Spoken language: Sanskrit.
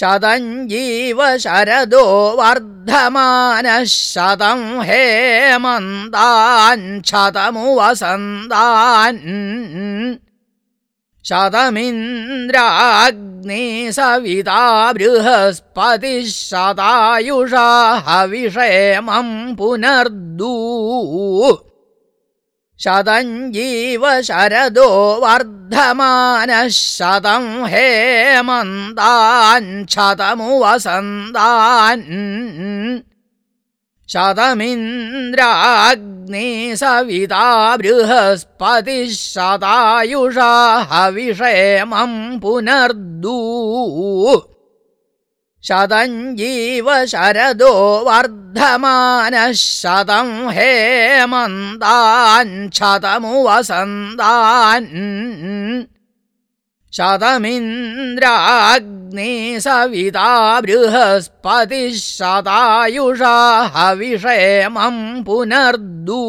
शतञ्जीव शरदो वर्धमानः शतं हेमन्ताञ्छतमु वसन्तान् शतमिन्द्राग्ने सविता बृहस्पतिः शतायुषा हविषेमम् पुनर्दू शतञ्जीव शरदो वर्धमानः शतं हेमन्ताञ्छतमु वसन्तान् शतमिन्द्राग्ने सविता बृहस्पतिः शतायुषा हविषेमम् पुनर्दू शतञ्जीव शरदो वर्धमानः शतं हेमन्ताञ्छतमु वसन्तान् शतमिन्द्राग्ने सविता बृहस्पतिः शतायुषा हविषेमम् पुनर्दू